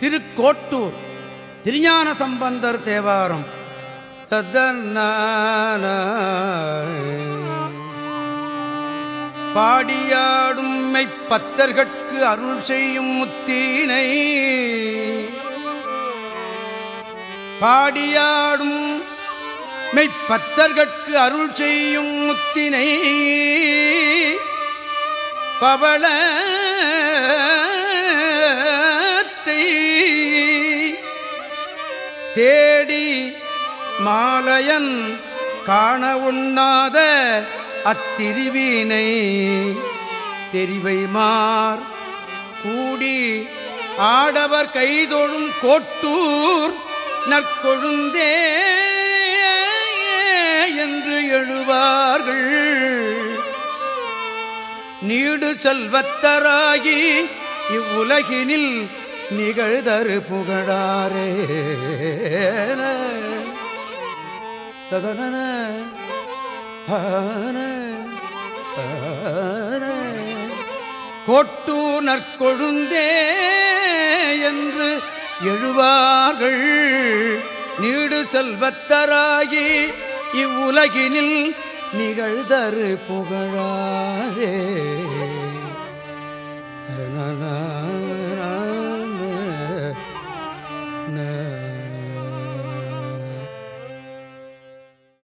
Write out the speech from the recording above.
திருக்கோட்டூர் திருஞான சம்பந்தர் தேவாரம். பாடியாடும் மெய்ப்பத்தர்கட்கு அருள் செய்யும் முத்தீனை பாடியாடும் மெய்ப்பத்தர்கட்கு அருள் செய்யும் முத்தினை பவள தேடி மாலையன் காண உண்ணாத அத்திரிவினை தெரிவை மார் கூடி ஆடவர் கைதொழும் கோட்டூர் நற்கொழுந்தே என்று எழுவார்கள். நீடு செல்வத்தராகி இவ்வுலகினில் நிகழ்தரு புகழாரே. ததன கொட்டு நற்கொழுந்தே என்று எழுவார்கள். நீடு செல்வத்தராகி இவ்வுலகினில் நிகழ்தரு புகழாரே. நன